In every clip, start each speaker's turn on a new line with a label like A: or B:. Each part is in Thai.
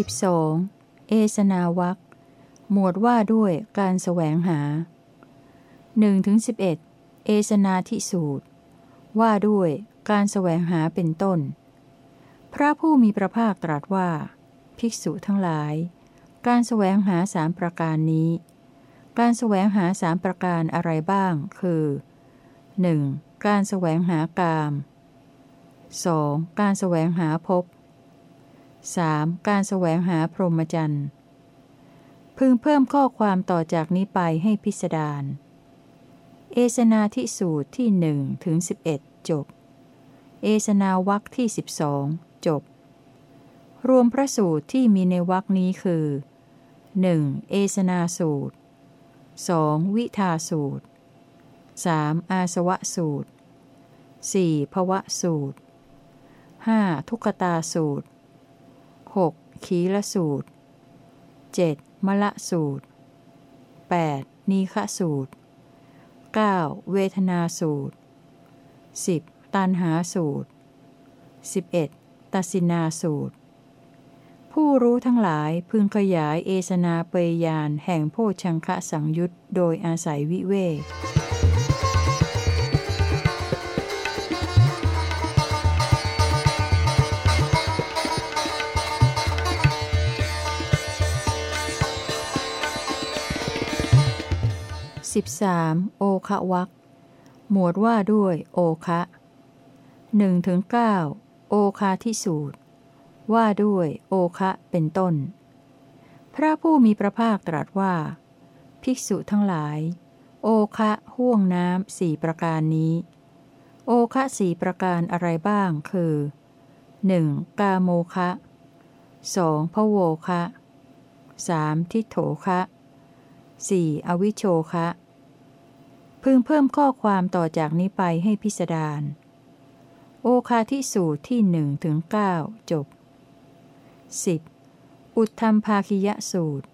A: 12. เอสนาวัคหมวดว่าด้วยการแสวงหา 1-11 เอสนาทิสูตร ว่าด้วยการแสวงหาเป็นต้น พระผู้มีพระภาคตรัสว่า ภิกษุทั้งหลาย การแสวงหาสามประการนี้ การแสวงหาสามประการอะไรบ้าง คือ 1. การแสวงหากาม 2. การแสวงหาภพ 3. การแสวงหาพรหมจรรย์ พึงเพิ่มข้อความต่อจากนี้ไปให้พิสดารเอสนาทิสูตรที่หนึ่งถึงสิบเอ็ดจบ เอสนาวักที่สิบสองจบ รวมพระสูตรที่มีในวักนี้คือ 1. เอสนาสูตร 2. วิทาสูตร 3. อาสวะสูตร 4. ภวะสูตร 5. ทุกตาสูตร 6. ขีละสูตร 7. มละสูตร 8. นีฆสูตร 9. เวทนาสูตร 10. ตันหาสูตร 11. ตัสินาสูตร ผู้รู้ทั้งหลายพึงขยายเอสนาเปยยานแห่งโพชังคะสังยุตโดยอาศัยวิเวก 13. โอคะวักหมวดว่าด้วย โอคะ1ถึง9โอคาทิสูตร ว่าด้วย โอคะเป็นต้น พระผู้มีพระภาคตรัสว่า ภิกษุทั้งหลาย โอคะห่วงน้ำสี่ประการนี้ โอคะสี่ประการอะไรบ้างคือ 1. กาโมคะ 2. พะโวคะ 3. ทิโถคะ 4. อวิโชคะ พึงเพิ่มข้อความต่อจากนี้ไปให้พิสดารโอคาทิสูตรที่หนึ่งถึงเก้าจบ 10. อุทธรรมภาคิยะสูตร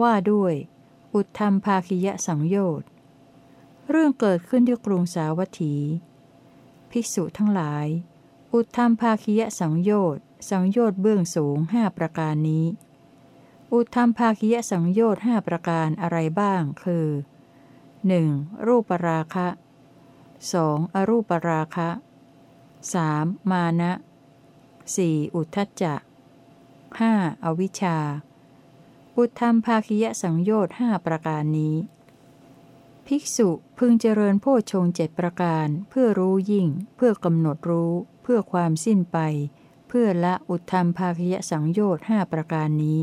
A: ว่าด้วย อุทธรรมภาคิยะสังโยชน์เรื่องเกิดขึ้นที่กรุงสาวัตถี ภิกษุทั้งหลาย อุทธรรมภาคิยะสังโยชน์สังโยชน์เบื้องสูงห้าประการนี้ อุทธรรมภาคียสังโยชน์ห้าประการอะไรบ้าง คือ 1. รูปราคะ 2. อรูปราคะ 3. มานะ 4. อุทธัจจะ 5. อวิชชา อุทธรรมภาคียสังโยชน์ห้าประการนี้ ภิกษุพึงเจริญโพชงเจ็ดประการ เพื่อรู้ยิ่ง เพื่อกำหนดรู้ เพื่อความสิ้นไป เพื่อละอุทธรรมภาคียสังโยชน์ห้าประการนี้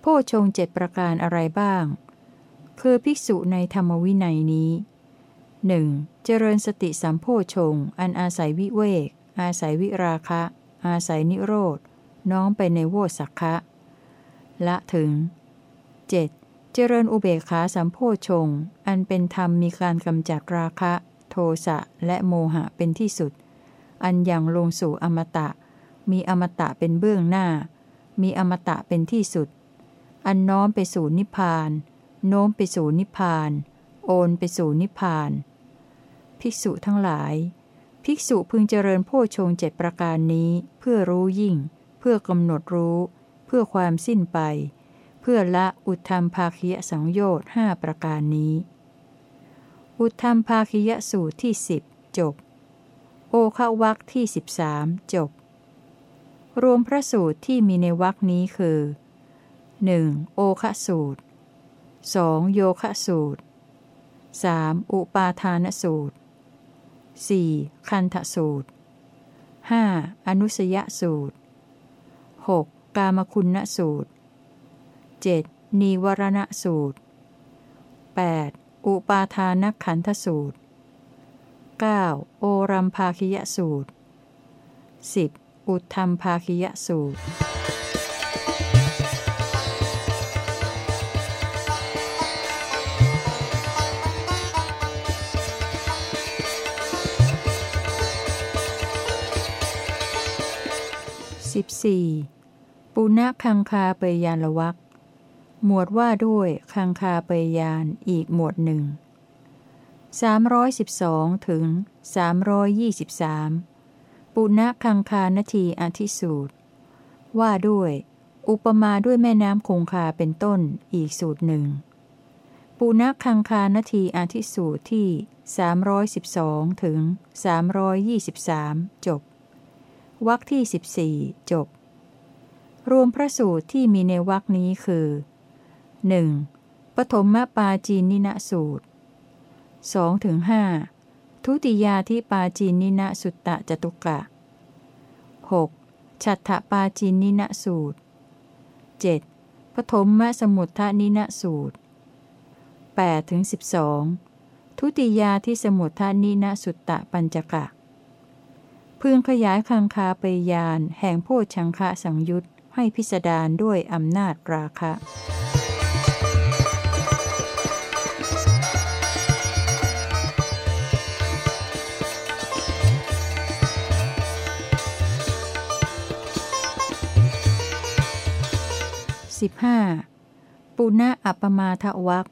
A: โพชงเจ็ดประการอะไรบ้าง คือภิกษุในธรรมวินัยนี้หนึ่งเจริญสติสัมโพชง อันอาศัยวิเวก อาศัยวิราคะ อาศัยนิโรธ น้อมไปในโวสักคะละถึง 7. เจริญอุเบกขาสัมโพชง อันเป็นธรรมมีการกำจัดราคะ โทสะและโมหะเป็นที่สุด อันยังลงสู่อมตะ มีอมตะเป็นเบื้องหน้า มีอมตะเป็นที่สุด อันน้อมไปสู่นิพพาน โน้มไปสู่นิพพาน โอนไปสู่นิพพาน ภิกษุทั้งหลาย ภิกษุพึงเจริญโพชงเจ็ดประการนี้เพื่อรู้ยิ่ง เพื่อกำหนดรู้ เพื่อความสิ้นไป เพื่อละอุทธรรมภาคียสังโยชน์ห้าประการนี้ อุทธรรมภาคียสูตรที่สิบจบ โอควักที่สิบสามจบ รวมพระสูตรที่มีในวักนี้คือหนึ่งโอคสูตร 2. โยคะสูตร 3. อุปาทานสูตร 4. คันทสูตร 5. อนุสยสูตร 6. กามคุณสูตร 7. นีวรณสูตร 8. อุปาทานขันธสูตร 9. โอรัมภาคิยสูตร 10. อุทธรรมภาคิยสูตร 14. ปุณคังคาเปยานละวักหมวดว่าด้วยคังคาเปยานอีกหมวดหนึ่ง312 ถึง 323 ปุณคังคานทีอธิสูตร ว่าด้วย อุปมาด้วยแม่น้ำคงคาเป็นต้นอีกสูตรหนึ่งปูนักคังคานทีอาทิสูตรที่ 312 ถึง 323 จบ วรรคที่ 14 จบ รวมพระสูตรที่มีในวรรคนี้คือ 1. ปฐมปาจีนินะสูตร 2-5ทุติยาที่ปาจีนินะสุตตะจตุกะ 6. ฉัตถปาจีนินะสูตร 7. ปฐมมสมุทธนินะสูตร8ถึง12 ทุติยาที่สมุทธนินะสุตตะปัญจกะ พึงขยายคังคาไปยานแห่งโพชังคะสังยุตให้พิสดารด้วยอำนาจราคะ 15. ปุณะอัปมาทวัก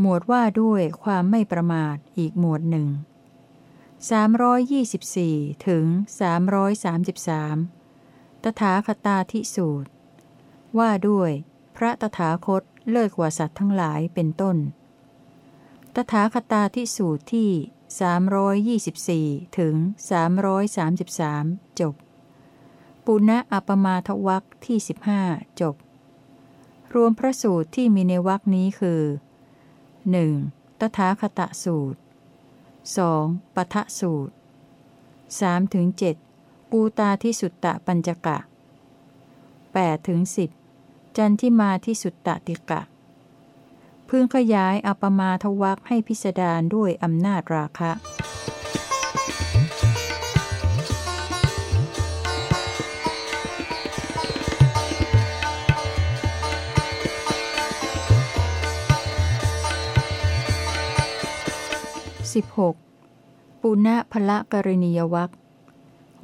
A: หมวดว่าด้วยความไม่ประมาทอีกหมวดหนึ่ง 324 ถึง 333 ตถาคตาทิสูตร ว่าด้วย พระตถาคตเลิศกว่าสัตว์ทั้งหลายเป็นต้น ตถาคตาทิสูตรที่ 324 ถึง 333 จบ ปุณะอัปมาทวักที่ 15 จบ รวมพระสูตรที่มีในวักนี้คือ 1. ตถาคตสูตร 2. ปทะสูตร 3-7 กูตาที่สุตตะปัญจกะ 8-10 จันทิมาที่สุตตะติกะ พึงขยายอัปมาทวักให้พิสดารด้วยอำนาจราคะ 16. ปุณะพละกรณียวัค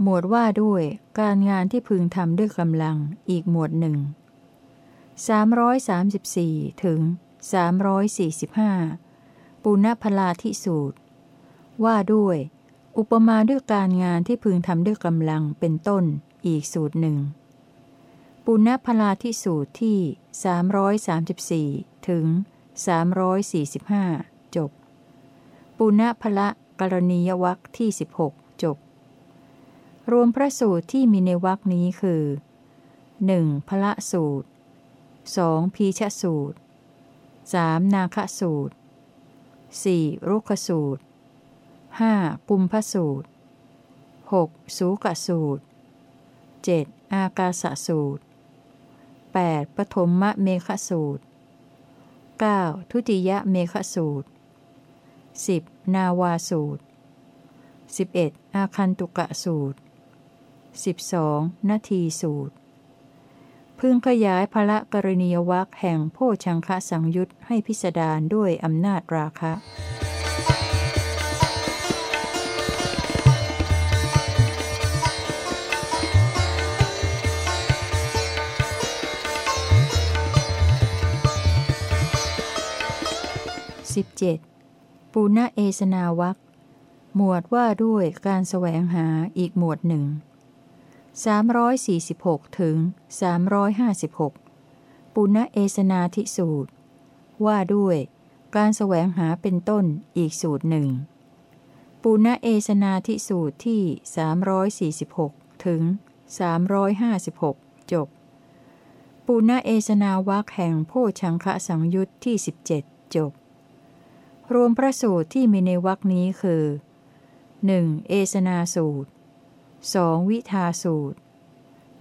A: หมวดว่าด้วยการงานที่พึงทำด้วยกำลังอีกหมวดหนึ่ง334 ถึง 345 ปุณะพลาทิสูตร ว่าด้วย อุปมาด้วยการงานที่พึงทำด้วยกำลังเป็นต้นอีกสูตรหนึ่ง ปุณะพลาทิสูตรที่ 334 ถึง 345 จบ ปุณพละกรณียวัคที่ 16 จบ รวมพระสูตรที่มีในวัคนี้คือ 1. พละสูตร 2. พีชสูตร 3. นาคสูตร 4. รุกขสูตร 5. กุมพสูตร 6. สูกสูตร 7. อากาสสูตร 8. ปฐมมะเมฆสูตร 9. ทุติยะเมฆสูตร 10. นาวาสูตร 11. อาคันตุกะสูตร 12. นาทีสูตร พึงขยายพระกรณียวักแห่งโพชังคะสังยุตให้พิสดารด้วยอำนาจราคะ 17. ปูณะเอสนาวักหมวดว่าด้วยการแสวงหาอีกหมวดหนึ่ง346 ถึง 356 ปุณะเอสนาทิสูตร ว่าด้วยการแสวงหาเป็นต้นอีกสูตรหนึ่ง ปุณะเอสนาทิสูตรที่ 346 ถึง 356 จบ ปุณะเอสนาวักแห่งโพชังคะสังยุตที่ 17 จบ รวมพระสูตรที่มีในวักนี้คือ 1. เอสนาสูตร 2. วิทาสูตร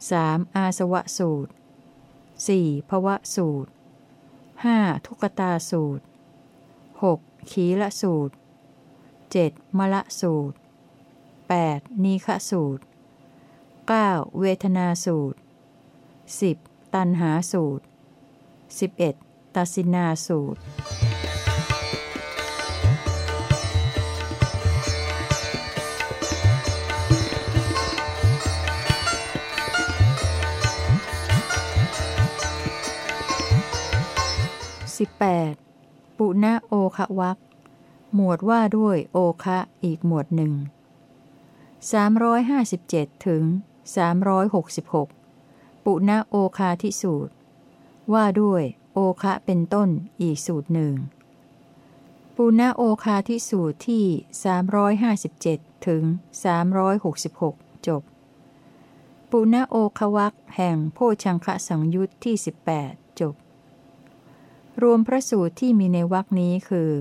A: 3. อาสวะสูตร 4. ภวะสูตร 5. ทุกตาสูตร 6. ขีละสูตร 7. มละสูตร 8. นีฆสูตร 9. เวทนาสูตร 10. ตันหาสูตร 11. ตัสินาสูตร 18. ปุณโอคะวักหมวดว่าด้วยโอคะอีกหมวดหนึ่ง357 ถึง 366 ปุณโอคาทิสูตร ว่าด้วยโอคะเป็นต้นอีกสูตรหนึ่ง ปุณโอคาทิสูตรที่ 357 ถึง 366 จบ ปุณโอควักแห่งโพชังคะสังยุตที่ 18 รวมพระสูตรที่มีในวรคนี้คือ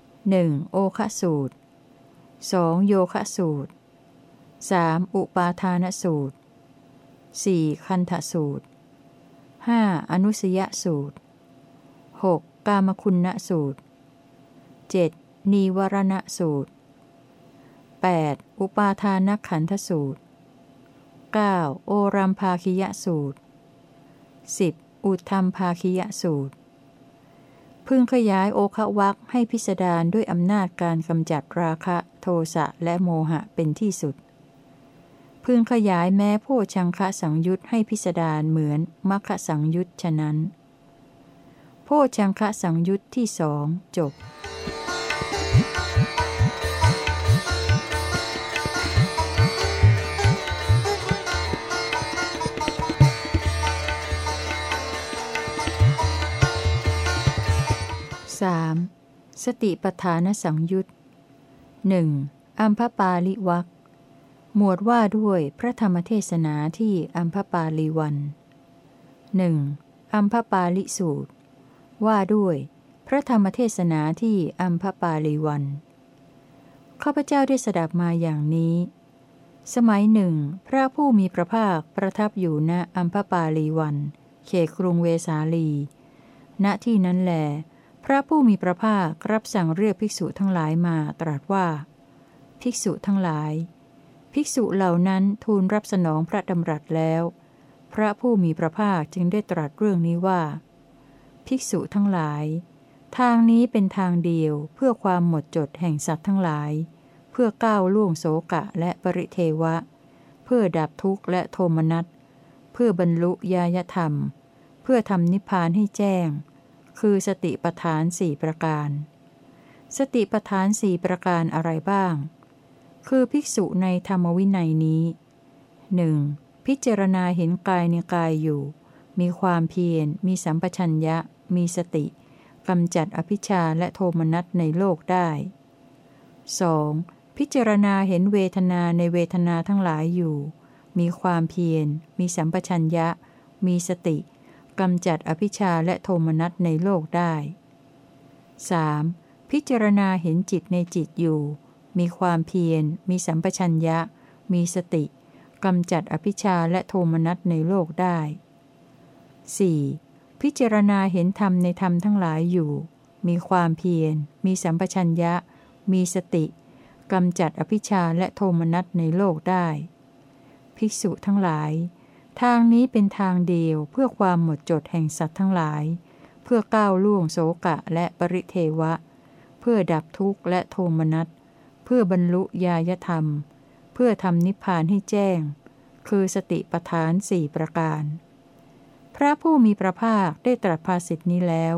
A: 1. โอคะสูตร 2. โยคะสูตร 3. อุปาทานสูตร 4. คันธสูตร 5. อนุสยสูตร 6. กามคุณสูตร 7. นีวรณสูตร 8. อุปาทานขันธสูตร 9. โอรัมภาคิยสูตร 10. อุทธรรมภาคิยสูตร พึงขยายโอคะวักให้พิสดารด้วยอำนาจการกำจัดราคะ โทสะและโมหะเป็นที่สุด พึงขยายแม้โพชังคะสังยุตให้พิสดารเหมือนมัคคสังยุตฉะนั้น โพชังคะสังยุตที่สองจบ 3. สติปทานสังยุตหนึ่งอัมพปาลิวักหมวดว่าด้วยพระธรรมเทศนาที่อัมพปาลีวันหนึ่งอัมพปาลิสูตร ว่าด้วย พระธรรมเทศนาที่อัมพปาลีวันข้าพเจ้าได้สดับมาอย่างนี้ สมัยหนึ่ง พระผู้มีพระภาคประทับอยู่ณอัมพปาลีวัน เขตกรุงเวสาลี ณที่นั้นแหล พระผู้มีพระภาครับสั่งเรียกภิกษุทั้งหลายมาตรัสว่า ภิกษุทั้งหลาย ภิกษุเหล่านั้นทูลรับสนองพระดำรัสแล้ว พระผู้มีพระภาคจึงได้ตรัสเรื่องนี้ว่า ภิกษุทั้งหลาย ทางนี้เป็นทางเดียวเพื่อความหมดจดแห่งสัตว์ทั้งหลาย เพื่อก้าวล่วงโสกะและปริเทวะ เพื่อดับทุกข์และโทมนัส เพื่อบรรลุญาธรรม เพื่อทำนิพพานให้แจ้ง คือสติปทานสี่ประการ สติปทานสี่ประการอะไรบ้าง คือภิกษุในธรรมวินัยนี้หนึ่งพิจารณาเห็นกายในกายอยู่ มีความเพียร มีสัมปชัญญะ มีสติกำจัดอภิชาและโทมนัสในโลกได้ 2. พิจารณาเห็นเวทนาในเวทนาทั้งหลายอยู่ มีความเพียร มีสัมปชัญญะ มีสติ กำจัดอภิชาและโทมนัสในโลกได้ 3. พิจารณาเห็นจิตในจิตอยู่ มีความเพียร มีสัมปชัญญะ มีสติกำจัดอภิชาและโทมนัสในโลกได้ 4. พิจารณาเห็นธรรมในธรรมทั้งหลายอยู่ มีความเพียร มีสัมปชัญญะ มีสติกำจัดอภิชาและโทมนัสในโลกได้ ภิกษุทั้งหลาย ทางนี้เป็นทางเดียวเพื่อความหมดจดแห่งสัตว์ทั้งหลาย เพื่อก้าวล่วงโสกะและปริเทวะ เพื่อดับทุกข์และโทมนัส เพื่อบรรลุญาธรรม เพื่อทำนิพพานให้แจ้ง คือสติปทานสี่ประการ พระผู้มีพระภาคได้ตรัสภาสิทธินี้แล้ว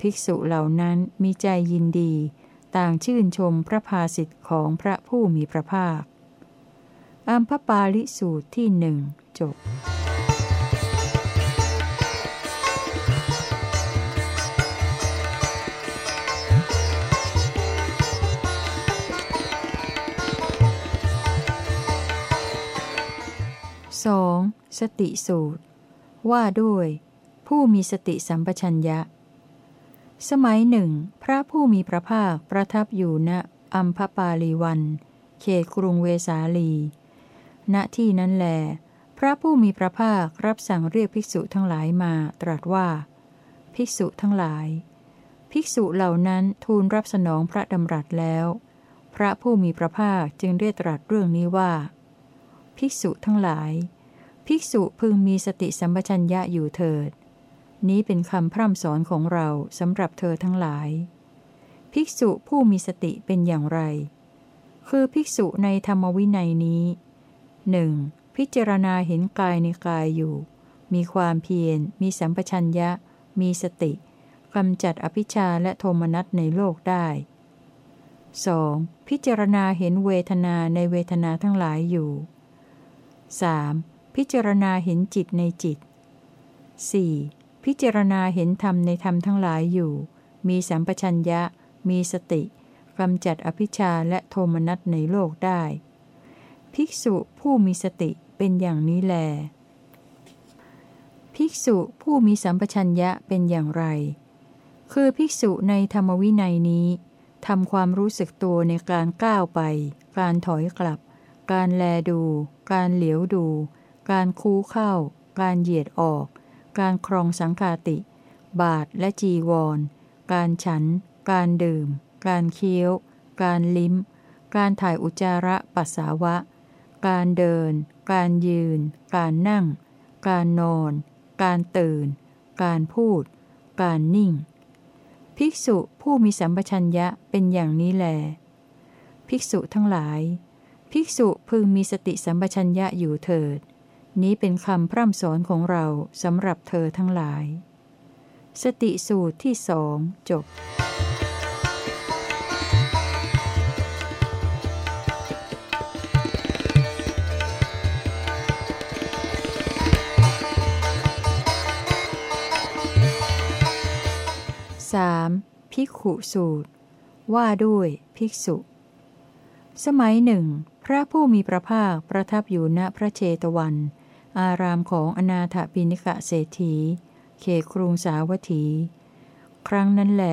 A: ภิกษุเหล่านั้นมีใจยินดี ต่างชื่นชมพระภาสิทธิ์ของพระผู้มีพระภาคอัมพปาลิสูตรที่หนึ่ง จบสองสติสูตร ว่าด้วย ผู้มีสติสัมปชัญญะ สมัยหนึ่ง พระผู้มีพระภาคประทับอยู่ณอัมพปาลีวัน เขตกรุงเวสาลี ณที่นั้นแล พระผู้มีพระภาครับสั่งเรียกภิกษุทั้งหลายมาตรัสว่า ภิกษุทั้งหลาย ภิกษุเหล่านั้นทูลรับสนองพระดำรัสแล้ว พระผู้มีพระภาคจึงได้ตรัสเรื่องนี้ว่า ภิกษุทั้งหลาย ภิกษุพึงมีสติสัมปชัญญะอยู่เถิด นี้เป็นคำพร่ำสอนของเราสำหรับเธอทั้งหลาย ภิกษุผู้มีสติเป็นอย่างไร คือภิกษุในธรรมวินัยนี้หนึ่ง พิจารณาเห็นกายในกายอยู่ มีความเพียร มีสัมปชัญญะ มีสติกำจัดอภิชาและโทมนัสในโลกได้ 2. พิจารณาเห็นเวทนาในเวทนาทั้งหลายอยู่ 3. พิพิจารณาเห็นจิตในจิต 4. พิจารณาเห็นธรรมในธรรมทั้งหลายอยู่ มีสัมปชัญญะ มีสติกำจัดอภิชาและโทมนัสในโลกได้ ภิกษุผู้มีสติ เป็นอย่างนี้แล ภิกษุผู้มีสัมปชัญญะเป็นอย่างไร คือภิกษุในธรรมวินัยนี้ทำความรู้สึกตัวในการก้าวไป การถอยกลับ การแลดู การเหลียวดู การคูเข้า การเหยียดออก การครองสังคาติ บาทและจีวร การฉัน การดื่ม การเคี้ยว การลิ้ม การถ่ายอุจจาระปัสสาวะ การเดิน การยืน การนั่ง การนอน การตื่น การพูด การนิ่ง ภิกษุผู้มีสัมปชัญญะเป็นอย่างนี้แล ภิกษุทั้งหลาย ภิกษุพึงมีสติสัมปชัญญะอยู่เถิด นี้เป็นคำพร่ำสอนของเราสำหรับเธอทั้งหลาย สติสูตรที่สองจบ ภิกขุสูตร ว่าด้วยภิกษุ สมัยหนึ่ง พระผู้มีพระภาคประทับอยู่ณพระเชตวัน อารามของอนาถปิณิกะเศรษฐี เขตกรุงสาวัตถี ครั้งนั้นแหล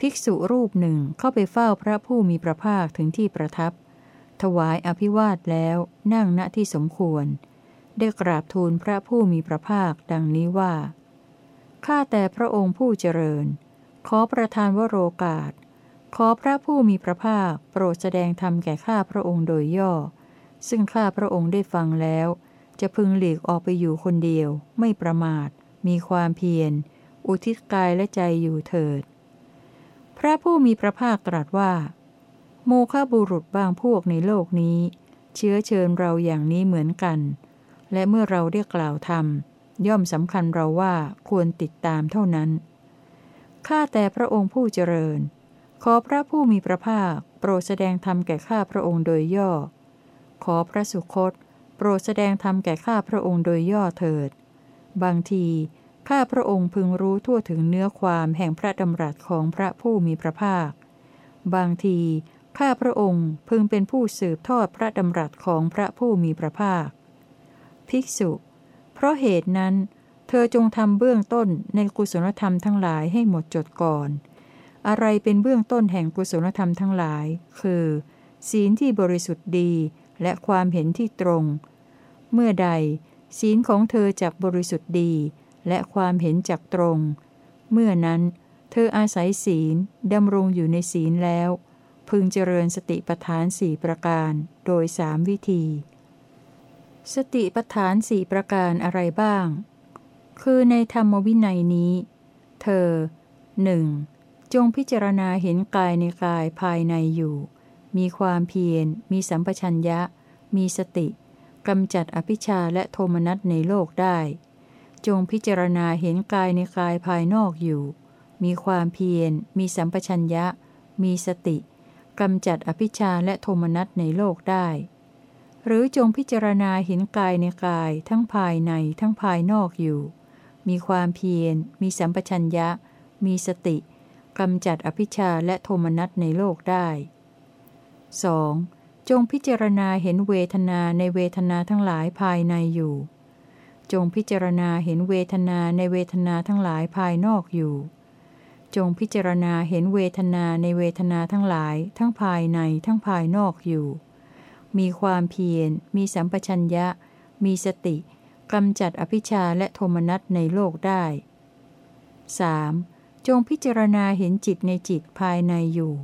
A: ภิกษุรูปหนึ่งเข้าไปเฝ้าพระผู้มีพระภาคถึงที่ประทับ ถวายอภิวาทแล้วนั่งณที่สมควร ได้กราบทูลพระผู้มีพระภาคดังนี้ว่า ข้าแต่พระองค์ผู้เจริญ ขอประทานวโรกาส ขอพระผู้มีพระภาคโปรดแสดงธรรมแก่ข้าพระองค์โดยย่อ ซึ่งข้าพระองค์ได้ฟังแล้ว จะพึงหลีกออกไปอยู่คนเดียว ไม่ประมาท มีความเพียร อุทิศกายและใจอยู่เถิด พระผู้มีพระภาคตรัสว่า โมฆะบุรุษบางพวกในโลกนี้ เชื้อเชิญเราอย่างนี้เหมือนกัน และเมื่อเราได้กล่าวธรรมย่อมสำคัญเราว่าควรติดตามเท่านั้น ข้าแต่พระองค์ผู้เจริญ ขอพระผู้มีพระภาค โปรดแสดงธรรมแก่ข้าพระองค์โดยย่อ ขอพระสุคต โปรดแสดงธรรมแก่ข้าพระองค์โดยย่อเถิด บางทีข้าพระองค์พึงรู้ทั่วถึงเนื้อความแห่งพระดำรัสของพระผู้มีพระภาค บางทีข้าพระองค์พึงเป็นผู้สืบทอดพระดำรัสของพระผู้มีพระภาค ภิกษุ เพราะเหตุนั้น เธอจงทำเบื้องต้นในกุศลธรรมทั้งหลายให้หมดจดก่อน อะไรเป็นเบื้องต้นแห่งกุศลธรรมทั้งหลาย คือ ศีลที่บริสุทธิ์ดีและความเห็นที่ตรง เมื่อใด ศีลของเธอจักบริสุทธิ์ดี และความเห็นจักตรง เมื่อนั้น เธออาศัยศีลดำรงอยู่ในศีลแล้ว พึงเจริญสติปัฏฐานสี่ประการโดยสามวิธี สติปัฏฐานสี่ประการอะไรบ้าง คือในธรรมวินัยนี้ เธอหนึ่งจงพิจารณาเห็นกายในกายภายในอยู่ มีความเพียร มีสัมปชัญญะ มีสติกำจัดอภิชาและโทมนัสในโลกได้ จงพิจารณาเห็นกายในกายภายนอกอยู่ มีความเพียร มีสัมปชัญญะ มีสติกำจัดอภิชาและโทมนัสในโลกได้ หรือจงพิจารณาเห็นกายในกายทั้งภายในทั้งภายนอกอยู่ มีความเพียร มีสัมปชัญญะ มีสติกำจัดอภิชาและโทมนัสในโลกได้ 2. จงพิจารณาเห็นเวทนาในเวทนาทั้งหลายภายในอยู่ จงพิจารณาเห็นเวทนาในเวทนาทั้งหลายภายนอกอยู่ จงพิจารณาเห็นเวทนาในเวทนาทั้งหลาย ทั้งภายในทั้งภายนอกอยู่ มีความเพียร มีสัมปชัญญะ มีสติ กำจัดอภิชาและโทมนัสในโลกได้ 3. จงพิจารณาเห็นจิตในจิตภายในอยู่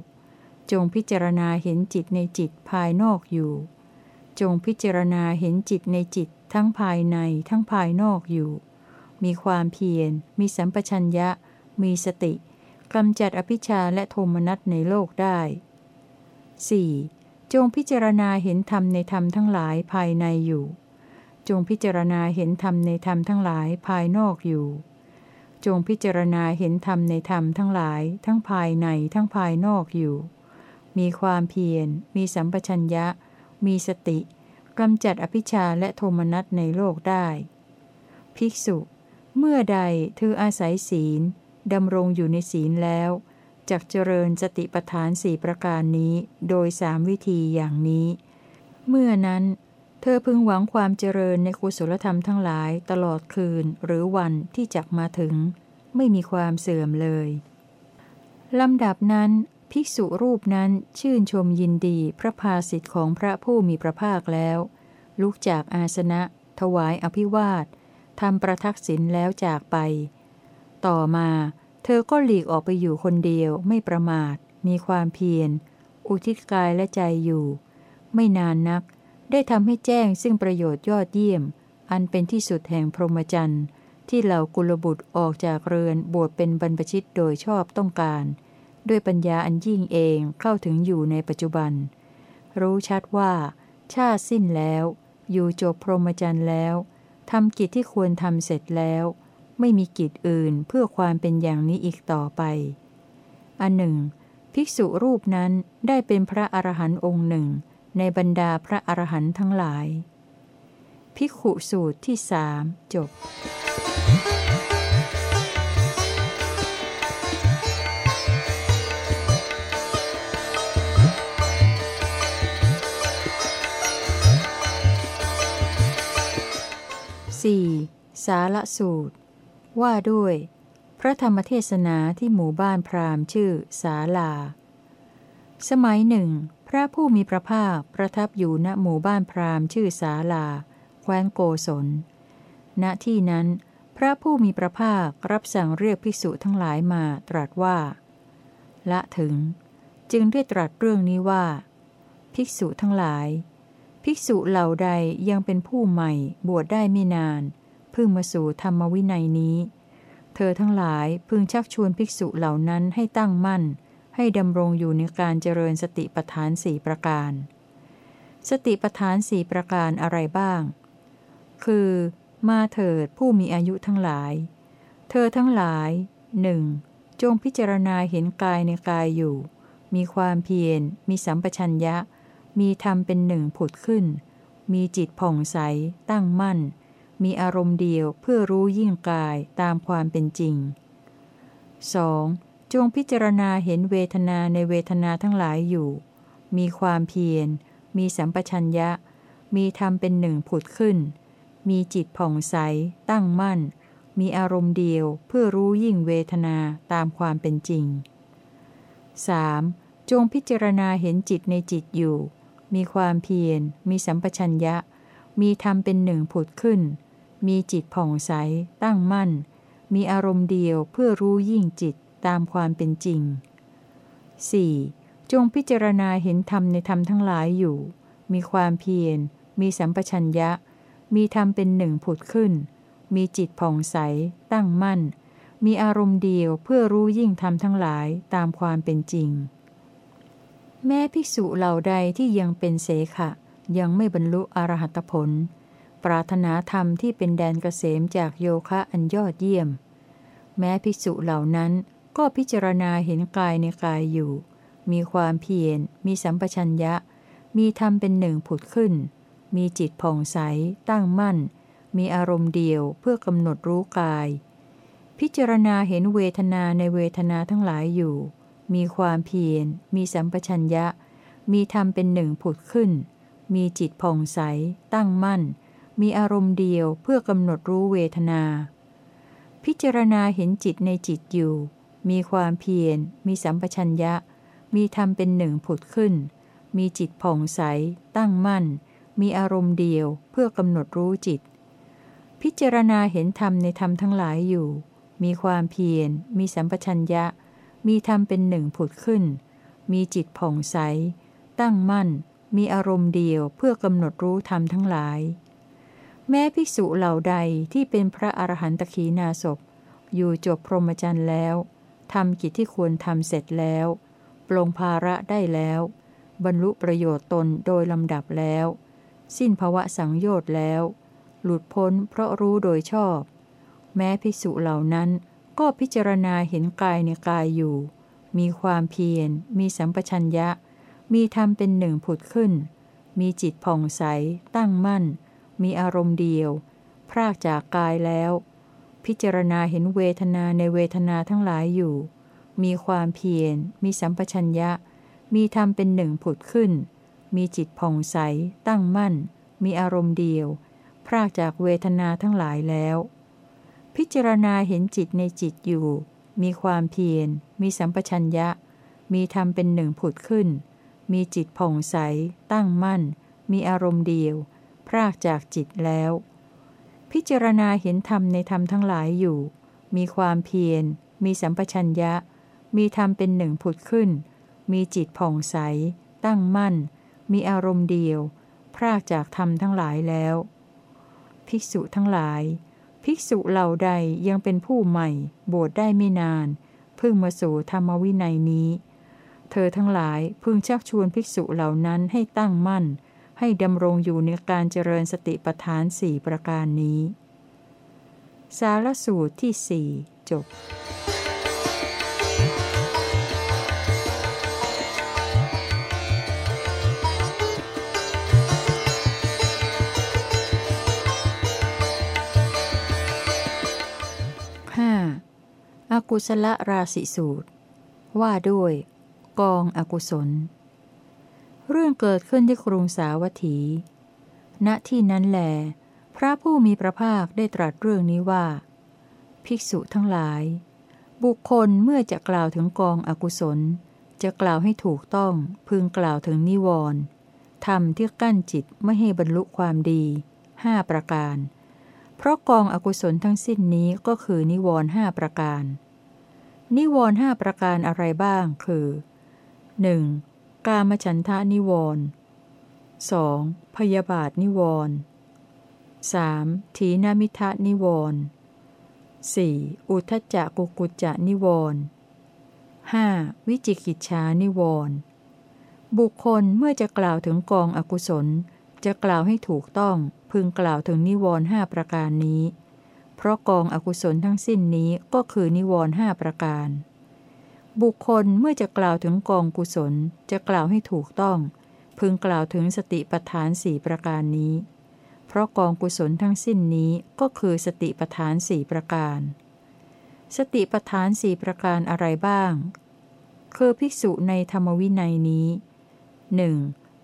A: จงพิจารณาเห็นจิตในจิตภายนอกอยู่ จงพิจารณาเห็นจิตในจิตทั้งภายในทั้งภายนอกอยู่ มีความเพียร มีสัมปชัญญะ มีสติกำจัดอภิชาและโทมนัสในโลกได้ 4. จงพิจารณาเห็นธรรมในธรรมทั้งหลายภายในอยู่ จงพิจารณาเห็นธรรมในธรรมทั้งหลายภายนอกอยู่ จงพิจารณาเห็นธรรมในธรรมทั้งหลาย ทั้งภายในทั้งภายนอกอยู่ มีความเพียร มีสัมปชัญญะ มีสติกำจัดอภิชาและโทมนัสในโลกได้ ภิกษุ เมื่อใดเธออาศัยศีลดำรงอยู่ในศีลแล้วจักเจริญสติปัฏฐานสี่ประการนี้ โดยสามวิธีอย่างนี้ เมื่อนั้น เธอพึงหวังความเจริญในกุศลธรรมทั้งหลายตลอดคืนหรือวันที่จักมาถึง ไม่มีความเสื่อมเลยลำดับนั้น ภิกษุรูปนั้นชื่นชมยินดีพระภาสิทธิ์ของพระผู้มีพระภาคแล้ว ลุกจากอาสนะ ถวายอภิวาททำประทักษิณแล้วจากไป ต่อมา เธอก็หลีกออกไปอยู่คนเดียวไม่ประมาท มีความเพียร อุทิศกายและใจอยู่ ไม่นานนัก ได้ทำให้แจ้งซึ่งประโยชน์ยอดเยี่ยม อันเป็นที่สุดแห่งพรหมจรรย์ที่เหล่ากุลบุตรออกจากเรือนบวชเป็นบรรพชิตโดยชอบต้องการ ด้วยปัญญาอันยิ่งเองเข้าถึงอยู่ในปัจจุบัน รู้ชัดว่า ชาติสิ้นแล้ว อยู่จบพรหมจรรย์แล้วทำกิจที่ควรทำเสร็จแล้ว ไม่มีกิจอื่นเพื่อความเป็นอย่างนี้อีกต่อไป อันหนึ่ง ภิกษุรูปนั้นได้เป็นพระอรหันต์องค์หนึ่ง ในบรรดาพระอรหันต์ทั้งหลาย ภิกขุสูตรที่สามจบสี่สารสูตร ว่าด้วย พระธรรมเทศนาที่หมู่บ้านพราหมณ์ชื่อสาลา สมัยหนึ่ง พระผู้มีพระภาคประทับอยู่ณหมู่บ้านพราหมณ์ชื่อสาลา แคว้นโกศล ณที่นั้น พระผู้มีพระภาครับสั่งเรียกภิกษุทั้งหลายมาตรัสว่า ละถึง จึงได้ตรัสเรื่องนี้ว่า ภิกษุทั้งหลาย ภิกษุเหล่าใดยังเป็นผู้ใหม่บวชได้ไม่นาน พึ่งมาสู่ธรรมวินัยนี้ เธอทั้งหลายพึงชักชวนภิกษุเหล่านั้นให้ตั้งมั่น ให้ดำรงอยู่ในการเจริญสติปัฏฐานสี่ประการ สติปัฏฐานสี่ประการอะไรบ้าง คือ มาเถิดผู้มีอายุทั้งหลาย เธอทั้งหลายหนึ่งจงพิจารณาเห็นกายในกายอยู่ มีความเพียร มีสัมปชัญญะ มีธรรมเป็นหนึ่งผุดขึ้น มีจิตผ่องใส ตั้งมั่น มีอารมณ์เดียวเพื่อรู้ยิ่งกายตามความเป็นจริง 2. จงพิจารณาเห็นเวทนาในเวทนาทั้งหลายอยู่ มีความเพียร มีสัมปชัญญะ มีธรรมเป็นหนึ่งผุดขึ้น มีจิตผ่องใส ตั้งมั่น มีอารมณ์เดียวเพื่อรู้ยิ่งเวทนาตามความเป็นจริง 3. จงพิจารณาเห็นจิตในจิตอยู่ มีความเพียร มีสัมปชัญญะ มีธรรมเป็นหนึ่งผุดขึ้น มีจิตผ่องใส ตั้งมั่น มีอารมณ์เดียวเพื่อรู้ยิ่งจิต ตามความเป็นจริง 4. จงพิจารณาเห็นธรรมในธรรมทั้งหลายอยู่ มีความเพียร มีสัมปชัญญะ มีธรรมเป็นหนึ่งผุดขึ้น มีจิตผ่องใส ตั้งมั่น มีอารมณ์เดียวเพื่อรู้ยิ่งธรรมทั้งหลายตามความเป็นจริง แม้ภิกษุเหล่าใดที่ยังเป็นเสขะ ยังไม่บรรลุอรหัตผล ปรารถนาธรรมที่เป็นแดนเกษมจากโยคะอันยอดเยี่ยม แม้ภิกษุเหล่านั้น ก็พิจารณาเห็นกายในกายอยู่ มีความเพียร มีสัมปชัญญะ มีธรรมเป็นหนึ่งผุดขึ้น มีจิตผ่องใส ตั้งมั่น มีอารมณ์เดียวเพื่อกำหนดรู้กาย พิจารณาเห็นเวทนาในเวทนาทั้งหลายอยู่ มีความเพียร มีสัมปชัญญะ มีธรรมเป็นหนึ่งผุดขึ้น มีจิตผ่องใส ตั้งมั่น มีอารมณ์เดียวเพื่อกำหนดรู้เวทนา พิจารณาเห็นจิตในจิตอยู่ มีความเพียร มีสัมปชัญญะ มีธรรมเป็นหนึ่งผุดขึ้น มีจิตผ่องใส ตั้งมั่น มีอารมณ์เดียวเพื่อกำหนดรู้จิต พิจารณาเห็นธรรมในธรรมทั้งหลายอยู่ มีความเพียร มีสัมปชัญญะ มีธรรมเป็นหนึ่งผุดขึ้น มีจิตผ่องใส ตั้งมั่น มีอารมณ์เดียวเพื่อกำหนดรู้ธรรมทั้งหลาย แม้ภิกษุเหล่าใดที่เป็นพระอรหันตขีนาศพอยู่จบพรหมจรรย์แล้ว ทำกิจที่ควรทำเสร็จแล้ว ปลงภาระได้แล้ว บรรลุประโยชน์ตนโดยลำดับแล้ว สิ้นภวะสังโยชน์แล้ว หลุดพ้นเพราะรู้โดยชอบ แม้ภิกษุเหล่านั้นก็พิจารณาเห็นกายในกายอยู่ มีความเพียร มีสัมปชัญญะ มีธรรมเป็นหนึ่งผุดขึ้น มีจิตผ่องใส ตั้งมั่น มีอารมณ์เดียว พรากจากกายแล้ว พิจารณาเห็นเวทนาในเวทนาทั้งหลายอยู่ มีความเพียร มีสัมปชัญญะ มีธรรมเป็นหนึ่งผุดขึ้น มีจิตผ่องใส ตั้งมั่น มีอารมณ์เดียว พรากจากเวทนาทั้งหลายแล้ว พิจารณาเห็นจิตในจิตอยู่ มีความเพียร มีสัมปชัญญะ มีธรรมเป็นหนึ่งผุดขึ้น มีจิตผ่องใส ตั้งมั่น มีอารมณ์เดียว พรากจากจิตแล้ว พิจารณาเห็นธรรมในธรรมทั้งหลายอยู่ มีความเพียร มีสัมปชัญญะ มีธรรมเป็นหนึ่งผุดขึ้น มีจิตผ่องใส ตั้งมั่น มีอารมณ์เดียว พรากจากธรรมทั้งหลายแล้ว ภิกษุทั้งหลาย ภิกษุเหล่าใดยังเป็นผู้ใหม่ บวชได้ไม่นาน เพิ่งมาสู่ธรรมวินัยนี้ เธอทั้งหลายพึงชักชวนภิกษุเหล่านั้นให้ตั้งมั่น ให้ดำรงอยู่ในการเจริญสติปัฏฐานสี่ประการนี้ สารสูตรที่สี่จบ 5. อากุศลราศีสูตร ว่าด้วย กองอกุศล เรื่องเกิดขึ้นที่กรุงสาวัตถี ณ ที่นั้นแล พระผู้มีพระภาคได้ตรัสเรื่องนี้ว่า ภิกษุทั้งหลาย บุคคลเมื่อจะกล่าวถึงกองอกุศล จะกล่าวให้ถูกต้องพึงกล่าวถึงนิวรณ์ธรรมที่กั้นจิตไม่ให้บรรลุความดีห้าประการ เพราะกองอกุศลทั้งสิ้นนี้ก็คือนิวรณ์ห้าประการ นิวรณ์ห้าประการอะไรบ้างคือ 1. กามฉันทะนิวรณ์ 2. พยาบาทนิวรณ์ 3. ถีนามิทะนิวรณ์ 4. อุทจจะกุกุจจะนิวรณ์ 5. วิจิกิจฉานิวรณ์ บุคคลเมื่อจะกล่าวถึงกองอกุศล จะกล่าวให้ถูกต้องพึงกล่าวถึงนิวรณ์ห้าประการนี้ เพราะกองอกุศลทั้งสิ้นนี้ก็คือนิวรณ์ห้าประการ บุคคลเมื่อจะกล่าวถึงกองกุศลจะกล่าวให้ถูกต้อง พึงกล่าวถึงสติปัฏฐานสี่ประการนี้ เพราะกองกุศลทั้งสิ้นนี้ก็คือสติปัฏฐานสี่ประการ สติปัฏฐานสี่ประการอะไรบ้าง คือภิกษุในธรรมวินัยนี้หนึ่ง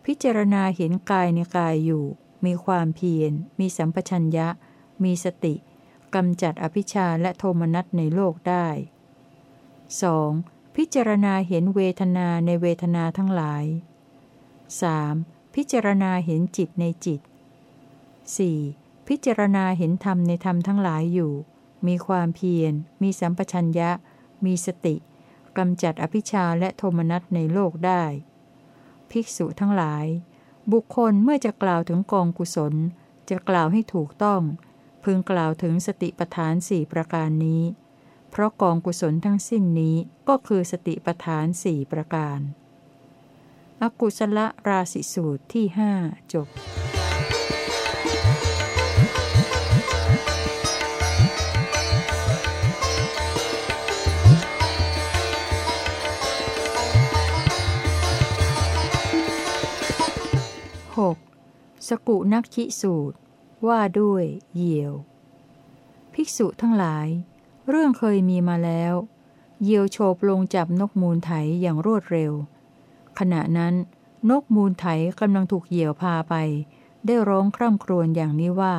A: พิจารณาเห็นกายในกายอยู่ มีความเพียร มีสัมปชัญญะ มีสติกำจัดอภิชาและโทมนัสในโลกได้ 2. พิจารณาเห็นเวทนาในเวทนาทั้งหลาย 3. พิจารณาเห็นจิตในจิต 4. พิจารณาเห็นธรรมในธรรมทั้งหลายอยู่ มีความเพียร มีสัมปชัญญะ มีสติกำจัดอภิชาและโทมนัสในโลกได้ ภิกษุทั้งหลาย บุคคลเมื่อจะกล่าวถึงกองกุศล จะกล่าวให้ถูกต้อง พึงกล่าวถึงสติปัฏฐานสี่ประการนี้ เพราะกองกุศลทั้งสิ้นนี้ก็คือสติปัฏฐานสี่ประการ อกุศลราศีสูตรที่หจบ 6. สกุนักขิสูตร ว่าด้วย เหยี่ยว ภิกษุทั้งหลาย เรื่องเคยมีมาแล้วเหยี่ยวโฉบลงจับนกมูลไถอย่างรวดเร็ว ขณะนั้น นกมูลไถกำลังถูกเหยี่ยวพาไป ได้ร้องคร่ำครวญอย่างนี้ว่า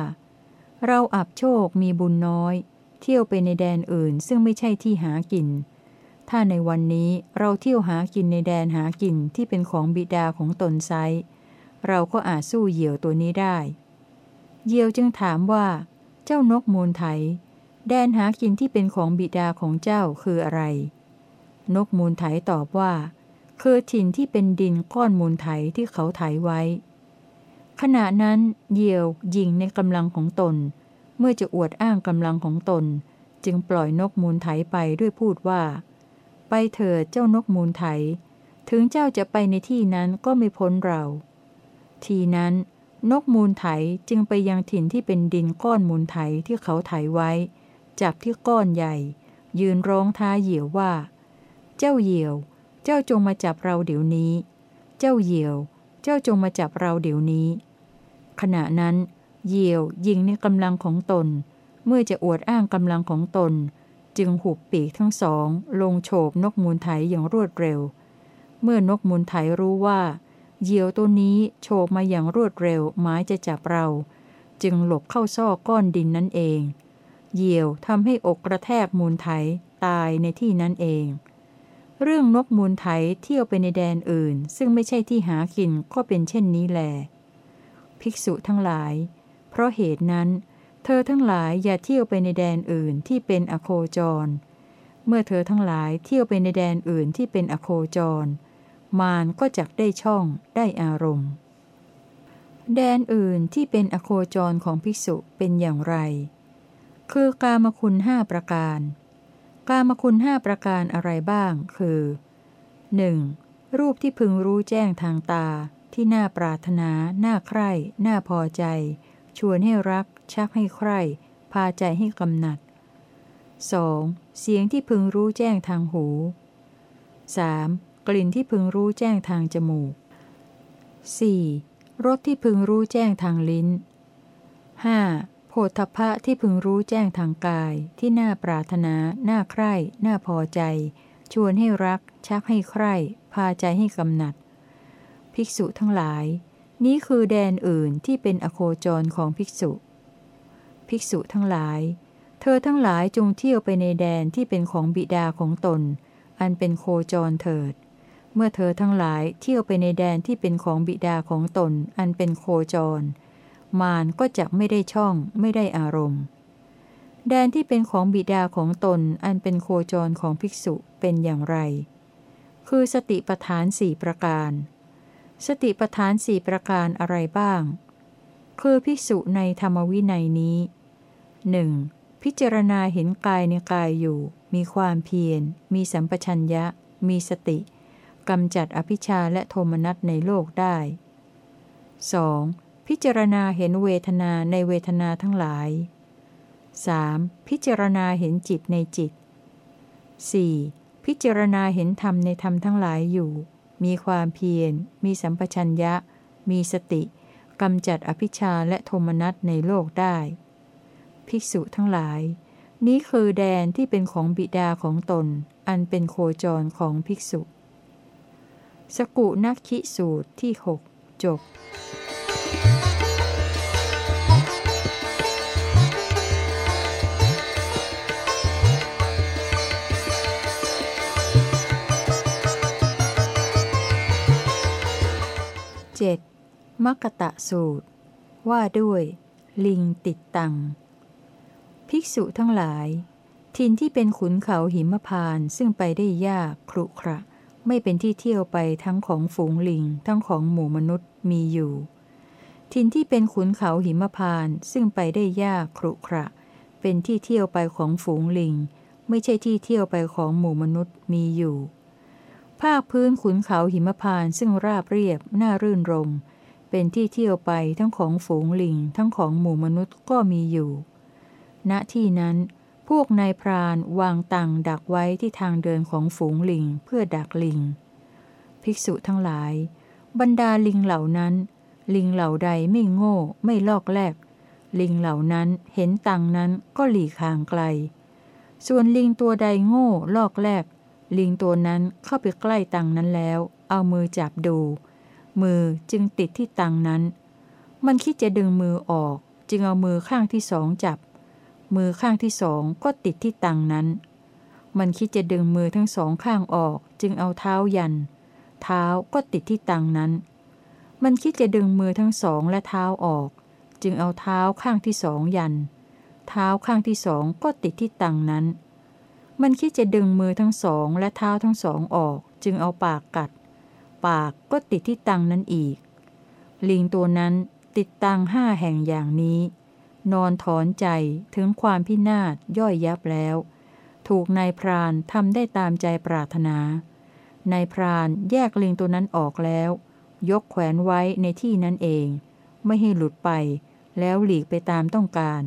A: เราอับโชคมีบุญน้อย เที่ยวไปในแดนอื่นซึ่งไม่ใช่ที่หากิน ถ้าในวันนี้เราเที่ยวหากินในแดนหากินที่เป็นของบิดาของตนไซเราก็อาจสู้เหยี่ยวตัวนี้ได้ เหยี่ยวจึงถามว่า เจ้านกมูลไถ แดนหากินที่เป็นของบิดาของเจ้าคืออะไร นกมูลไถตอบว่า คือถิ่นที่เป็นดินก้อนมูลไถที่เขาไถไว้ ขณะนั้นเหยี่ยวยิงในกำลังของตน เมื่อจะอวดอ้างกำลังของตน จึงปล่อยนกมูลไถไปด้วยพูดว่า ไปเถิดเจ้านกมูลไถ ถึงเจ้าจะไปในที่นั้นก็ไม่พ้นเรา ทีนั้นนกมูลไถจึงไปยังถิ่นที่เป็นดินก้อนมูลไถที่เขาไถไว้ จับที่ก้อนใหญ่ ยืนร้องท้าเหยี่ยวว่า เจ้าเหยี่ยว เจ้าจงมาจับเราเดี๋ยวนี้ เจ้าเหยี่ยว เจ้าจงมาจับเราเดี๋ยวนี้ ขณะนั้น เหยี่ยวยิงในกำลังของตน เมื่อจะอวดอ้างกำลังของตน จึงหุบปีกทั้งสอง ลงโฉบนกมูลไถอย่างรวดเร็ว เมื่อนกมูลไถรู้ว่าเหยี่ยวตัวนี้โฉบมาอย่างรวดเร็วหมายจะจับเรา จึงหลบเข้าซอกก้อนดินนั่นเอง เหยี่ยวทำให้อกกระแทกมูลไถตายในที่นั้นเอง เรื่องนกมูลไถเที่ยวไปในแดนอื่น ซึ่งไม่ใช่ที่หากินก็เป็นเช่นนี้แล ภิกษุทั้งหลาย เพราะเหตุนั้น เธอทั้งหลายอย่าเที่ยวไปในแดนอื่นที่เป็นอโคจร เมื่อเธอทั้งหลายเที่ยวไปในแดนอื่นที่เป็นอโคจร มารก็จักได้ช่องได้อารมณ์แดนอื่นที่เป็นอโคจรของภิกษุเป็นอย่างไร คือกามคุณห้าประการ กามคุณห้าประการอะไรบ้าง คือ 1. รูปที่พึงรู้แจ้งทางตา ที่น่าปรารถนา น่าใคร่ น่าพอใจ ชวนให้รัก ชักให้ใคร่ พาใจให้กำหนัด 2. เสียงที่พึงรู้แจ้งทางหู 3. กลิ่นที่พึงรู้แจ้งทางจมูก 4. รสที่พึงรู้แจ้งทางลิ้น 5. โพธพะที่พึงรู้แจ้งทางกาย ที่น่าปรารถนา น่าใคร่ น่าพอใจ ชวนให้รัก ชักให้ใคร่ พาใจให้กำหนัด ภิกษุทั้งหลาย นี้คือแดนอื่นที่เป็นอโคจรของภิกษุ ภิกษุทั้งหลาย เธอทั้งหลายจงเที่ยวไปในแดนที่เป็นของบิดาของตน อันเป็นโคจรเถิด เมื่อเธอทั้งหลายเที่ยวไปในแดนที่เป็นของบิดาของตน อันเป็นโคจร มารก็จะไม่ได้ช่องไม่ได้อารมณ์ แดนที่เป็นของบิดาของตนอันเป็นโคจรของภิกษุเป็นอย่างไร คือสติปทานสี่ประการ สติปทานสี่ประการอะไรบ้าง คือภิกษุในธรรมวินัยนี้หนึ่งพิจารณาเห็นกายในกายอยู่ มีความเพียร มีสัมปชัญญะ มีสติกำจัดอภิชาและโทมนัสในโลกได้ 2. พิจารณาเห็นเวทนาในเวทนาทั้งหลาย 3. พิจารณาเห็นจิตในจิต 4. พิจารณาเห็นธรรมในธรรมทั้งหลายอยู่ มีความเพียร มีสัมปชัญญะ มีสติกำจัดอภิชาและโทมนัสในโลกได้ ภิกษุทั้งหลาย นี้คือแดนที่เป็นของบิดาของตน อันเป็นโคจรของภิกษุ สกุนักขิสูตรที่หกจบ 7. มักตะสูตร ว่าด้วย ลิงติดตัง ภิกษุทั้งหลาย ทินที่เป็นขุนเขาหิมพานซึ่งไปได้ยากครุขระ ไม่เป็นที่เที่ยวไปทั้งของฝูงลิง ทั้งของหมู่มนุษย์มีอยู่ ทินที่เป็นขุนเขาหิมพานซึ่งไปได้ยากครุขระ เป็นที่เที่ยวไปของฝูงลิง ไม่ใช่ที่เที่ยวไปของหมู่มนุษย์มีอยู่ ภาคพื้นขุนเขาหิมพานซึ่งราบเรียบน่ารื่นรม เป็นที่เที่ยวไปทั้งของฝูงลิง ทั้งของหมู่มนุษย์ก็มีอยู่ ณที่นั้น พวกนายพรานวางตังดักไว้ที่ทางเดินของฝูงลิงเพื่อดักลิง ภิกษุทั้งหลาย บรรดาลิงเหล่านั้น ลิงเหล่าใดไม่โง่ไม่ลอกแลกลิงเหล่านั้นเห็นตังนั้นก็หลีกห่างไกล ส่วนลิงตัวใดโง่ลอกแลก ลิงตัวนั้นเข้าไปใกล้ตังนั้นแล้ว เอามือจับดู มือจึงติดที่ตังนั้น มันคิดจะดึงมือออก จึงเอามือข้างที่สองจับ มือข้างที่สองก็ติดที่ตังนั้น มันคิดจะดึงมือทั้งสองข้างออก จึงเอาเท้ายัน เท้าก็ติดที่ตังนั้น มันคิดจะดึงมือทั้งสองและเท้าออก จึงเอาเท้าข้างที่สองยัน เท้าข้างที่สองก็ติดที่ตังนั้น มันคิดจะดึงมือทั้งสองและเท้าทั้งสองออก จึงเอาปากกัด ปากก็ติดที่ตังนั้นอีก ลิงตัวนั้นติดตังห้าแห่งอย่างนี้ นอนถอนใจถึงความพินาศย่อยยับแล้ว ถูกนายพรานทำได้ตามใจปรารถนานายพรานแยกลิงตัวนั้นออกแล้ว ยกแขวนไว้ในที่นั้นเอง ไม่ให้หลุดไป แล้วหลีกไปตามต้องการ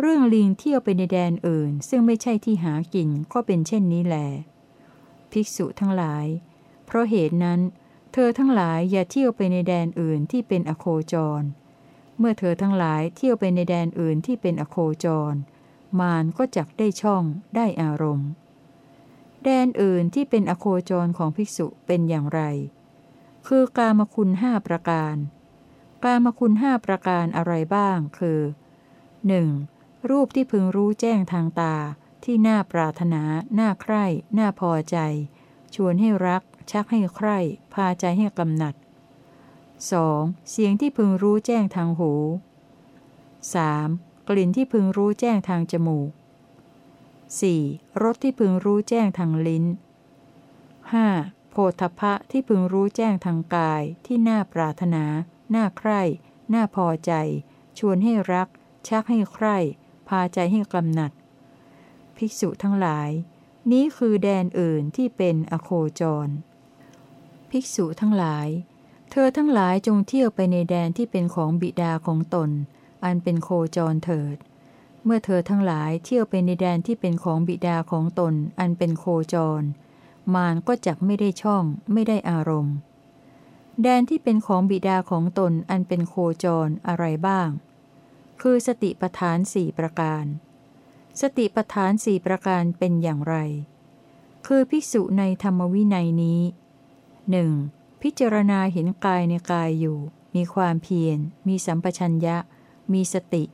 A: เรื่องลิงเที่ยวไปในแดนอื่น ซึ่งไม่ใช่ที่หากินก็เป็นเช่นนี้แหลภิกษุทั้งหลาย เพราะเหตุนั้น เธอทั้งหลายอย่าเที่ยวไปในแดนอื่นที่เป็นอโคจร เมื่อเธอทั้งหลายเที่ยวไปในแดนอื่นที่เป็นอโคจร มารก็จักได้ช่องได้อารมณ์ แดนอื่นที่เป็นอโคจรของภิกษุเป็นอย่างไร คือกามคุณห้าประการ กามคุณห้าประการอะไรบ้างคือ 1. รูปที่พึงรู้แจ้งทางตา ที่น่าปรารถนา น่าใคร่ น่าพอใจ ชวนให้รัก ชักให้ใคร่ พาใจให้กำหนัด 2. เสียงที่พึงรู้แจ้งทางหู 3. กลิ่นที่พึงรู้แจ้งทางจมูก 4. รสที่พึงรู้แจ้งทางลิ้น 5. โพธพะที่พึงรู้แจ้งทางกาย ที่น่าปรารถนา น่าใคร่ น่าพอใจ ชวนให้รัก ชักให้ใคร่ พาใจให้กำหนัด ภิกษุทั้งหลาย นี้คือแดนอื่นที่เป็นอโคจร ภิกษุทั้งหลาย เธอทั้งหลายจงเที่ยวไปในแดนที่เป็นของบิดาของตน อันเป็นโคจรเถิด เมื่อเธอทั้งหลายเที่ยวไปในแดนที่เป็นของบิดาของตน อันเป็นโคจร มารก็จักไม่ได้ช่อง ไม่ได้อารมณ์ แดนที่เป็นของบิดาของตนอันเป็นโคจรอะไรบ้าง คือสติปทานสี่ประการ สติปทานสี่ประการเป็นอย่างไร คือภิกษุในธรรมวินัยนี้หนึ่งพิจารณาเห็นกายในกายอยู่ มีความเพียร มีสัมปชัญญะ มีสติ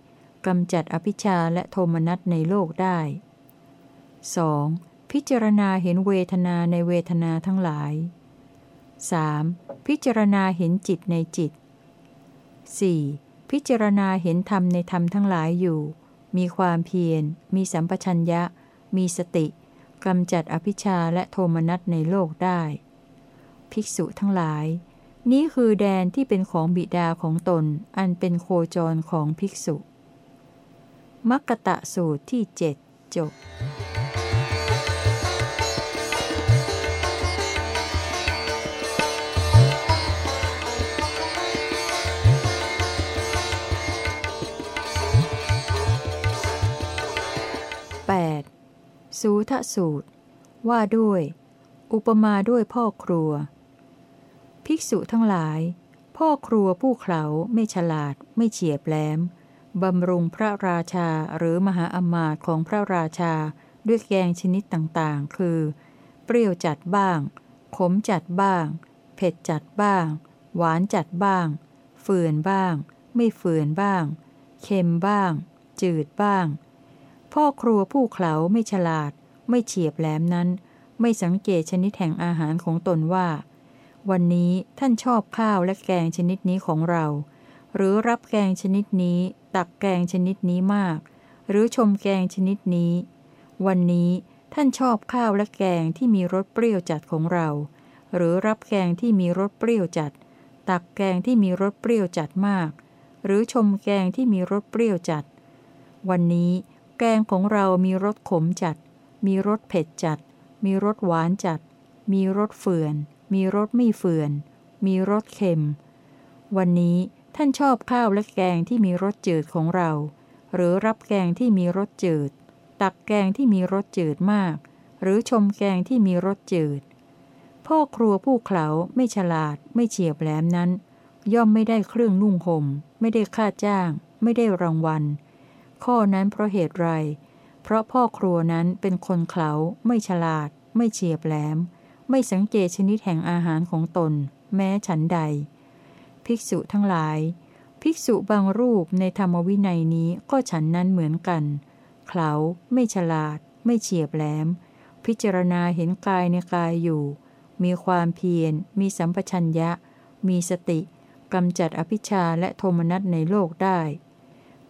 A: กำจัดอภิชาและโทมนัสในโลกได้ 2. พิจารณาเห็นเวทนาในเวทนาทั้งหลาย 3. พิจารณาเห็นจิตในจิต 4. พิจารณาเห็นธรรมในธรรมทั้งหลายอยู่ มีความเพียร มีสัมปชัญญะ มีสติกำจัดอภิชาและโทมนัสในโลกได้ ภิกษุทั้งหลาย นี้คือแดนที่เป็นของบิดาของตน อันเป็นโคจรของภิกษุ มักกะตะสูตรที่เจ็ดจบ สูทสูตร ว่าด้วย อุปมาด้วยพ่อครัว ภิกษุทั้งหลาย พ่อครัวผู้เขาไม่ฉลาด ไม่เฉียบแหลมบำรุงพระราชาหรือมหาอมาตย์ของพระราชาด้วยแกงชนิดต่างๆ คือ เปรี้ยวจัดบ้าง ขมจัดบ้าง เผ็ดจัดบ้าง หวานจัดบ้าง เฟื่อนบ้าง ไม่เฟื่อนบ้าง เค็มบ้าง จืดบ้าง พ่อครัวผู้เขาไม่ฉลาด ไม่เฉียบแหลมนั้น ไม่สังเกตชนิดแห่งอาหารของตนว่า วันนี้ท่านชอบข้าวและแกงชนิดนี้ของเรา หรือรับแกงชนิดนี้ ตักแกงชนิดนี้มาก หรือชมแกงชนิดนี้ วันนี้ท่านชอบข้าวและแกงที่มีรสเปรี้ยวจัดของเรา หรือรับแกงที่มีรสเปรี้ยวจัด ตักแกงที่มีรสเปรี้ยวจัดมาก หรือชมแกงที่มีรสเปรี้ยวจัด วันนี้ แกงของเรามีรสขมจัด มีรสเผ็ดจัด มีรสหวานจัด มีรสเฟื่อน มีรสไม่เฟื่อน มีรสเค็ม วันนี้ท่านชอบข้าวและแกงที่มีรสจืดของเรา หรือรับแกงที่มีรสจืด ตักแกงที่มีรสจืดมาก หรือชมแกงที่มีรสจืด พ่อครัวผู้เขาไม่ฉลาด ไม่เฉียบแหลมนั้น ย่อมไม่ได้เครื่องนุ่งห่ม ไม่ได้ค่าจ้าง ไม่ได้รางวัล ข้อนั้นเพราะเหตุไร เพราะพ่อครัวนั้นเป็นคนเขาไม่ฉลาด ไม่เฉียบแหลม ไม่สังเกตชนิดแห่งอาหารของตน แม้ฉันใด ภิกษุทั้งหลาย ภิกษุบางรูปในธรรมวินัยนี้ก็ฉันนั้นเหมือนกันเขาไม่ฉลาด ไม่เฉียบแหลม พิจารณาเห็นกายในกายอยู่ มีความเพียร มีสัมปชัญญะ มีสติกำจัดอภิชาและโทมนัสในโลกได้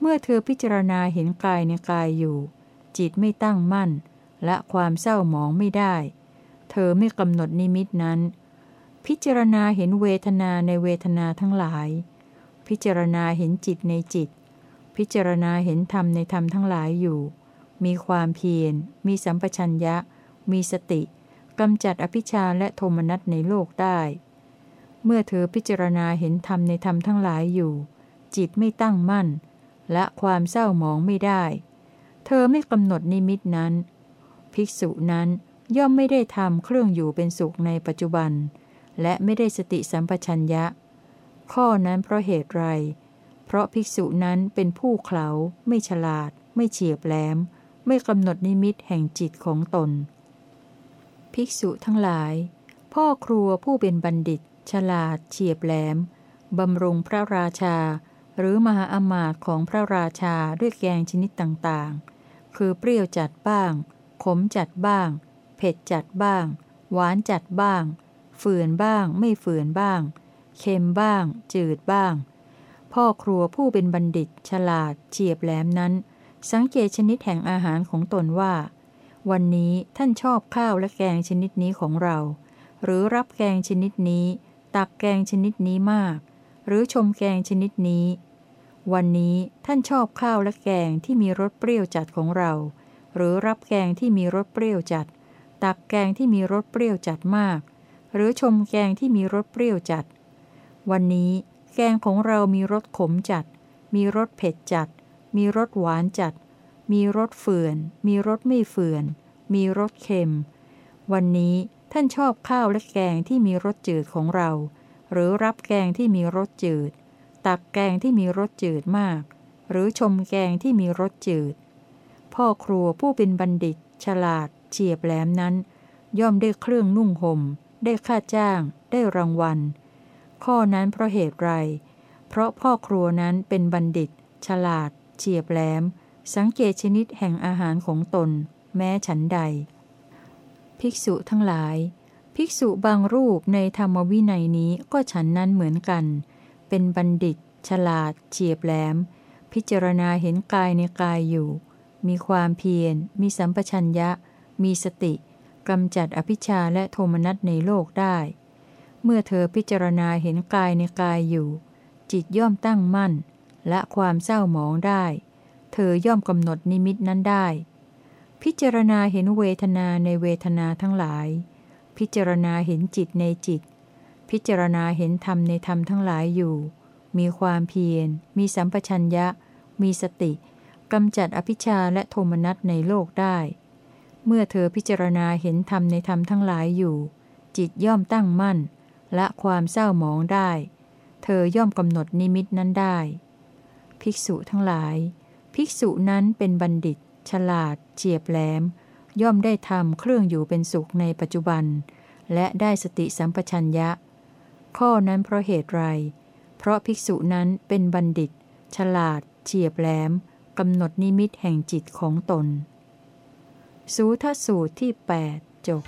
A: เมื่อเธอพิจารณาเห็นกายในกายอยู่ จิตไม่ตั้งมั่น และความเศร้าหมองไม่ได้ เธอไม่กำหนดนิมิตนั้น พิจารณาเห็นเวทนาในเวทนาทั้งหลาย พิจารณาเห็นจิตในจิต พิจารณาเห็นธรรมในธรรมทั้งหลายอยู่ มีความเพียร มีสัมปชัญญะ มีสติกำจัดอภิชาและโทมนัสในโลกได้ เมื่อเธอพิจารณาเห็นธรรมในธรรมทั้งหลายอยู่ จิตไม่ตั้งมั่น และความเศร้าหมองไม่ได้ เธอไม่กำหนดนิมิตนั้น ภิกษุนั้นย่อมไม่ได้ทำเครื่องอยู่เป็นสุขในปัจจุบัน และไม่ได้สติสัมปชัญญะ ข้อนั้นเพราะเหตุไร เพราะภิกษุนั้นเป็นผู้เขาไม่ฉลาด ไม่เฉียบแหลม ไม่กำหนดนิมิตแห่งจิตของตน ภิกษุทั้งหลาย พ่อครัวผู้เป็นบัณฑิต ฉลาด เฉียบแหลมบำรุงพระราชา หรือมหาอมาตย์ของพระราชาด้วยแกงชนิดต่างๆ คือเปรี้ยวจัดบ้าง ขมจัดบ้าง เผ็ดจัดบ้าง หวานจัดบ้าง ฝืนบ้าง ไม่ฝืนบ้าง เค็มบ้าง จืดบ้าง พ่อครัวผู้เป็นบัณฑิต ฉลาด เฉียบแหลมนั้น สังเกตชนิดแห่งอาหารของตนว่า วันนี้ท่านชอบข้าวและแกงชนิดนี้ของเรา หรือรับแกงชนิดนี้ ตักแกงชนิดนี้มาก หรือชมแกงชนิดนี้ วันนี้ท่านชอบข้าวและแกงที่มีรสเปรี้ยวจัดของเรา หรือรับแกงที่มีรสเปรี้ยวจัด ตักแกงที่มีรสเปรี้ยวจัดมาก หรือชมแกงที่มีรสเปรี้ยวจัด วันนี้แกงของเรามีรสขมจัด มีรสเผ็ดจัด มีรสหวานจัด มีรสเฟื่อน มีรสไม่เฟื่อน มีรสเค็ม วันนี้ท่านชอบข้าวและแกงที่มีรสจืดของเรา หรือรับแกงที่มีรสจืด ตักแกงที่มีรสจืดมาก หรือชมแกงที่มีรสจืด พ่อครัวผู้เป็นบัณฑิต ฉลาด เฉียบแหลมนั้น ย่อมได้เครื่องนุ่งหม่ม ได้ค่าจ้าง ได้รางวัล ข้อนั้นเพราะเหตุไร เพราะพ่อครัวนั้นเป็นบัณฑิต ฉลาด เฉียบแหลม สังเกตชนิดแห่งอาหารของตน แม้ฉันใด ภิกษุทั้งหลาย ภิกษุบางรูปในธรรมวินัยนี้ก็ฉันนั้นเหมือนกัน เป็นบัณฑิต ฉลาด เฉียบแหลม พิจารณาเห็นกายในกายอยู่ มีความเพียร มีสัมปชัญญะ มีสติกำจัดอภิชาและโทมนัสในโลกได้ เมื่อเธอพิจารณาเห็นกายในกายอยู่ จิตย่อมตั้งมั่น และความเศร้าหมองได้ เธอย่อมกำหนดนิมิตนั้นได้ พิจารณาเห็นเวทนาในเวทนาทั้งหลาย พิจารณาเห็นจิตในจิต พิจารณาเห็นธรรมในธรรมทั้งหลายอยู่ มีความเพียร มีสัมปชัญญะ มีสติกำจัดอภิชาและโทมนัสในโลกได้ เมื่อเธอพิจารณาเห็นธรรมในธรรมทั้งหลายอยู่ จิตย่อมตั้งมั่น และความเศร้าหมองได้ เธอย่อมกำหนดนิมิตนั้นได้ ภิกษุทั้งหลาย ภิกษุนั้นเป็นบัณฑิต ฉลาด เฉียบแหลม ย่อมได้ทำเครื่องอยู่เป็นสุขในปัจจุบัน และได้สติสัมปชัญญะ ข้อนั้นเพราะเหตุไร เพราะภิกษุนั้นเป็นบัณฑิต ฉลาด เฉียบแหลมกำหนดนิมิตแห่งจิตของตน สูทสูตรที่ 8 จบ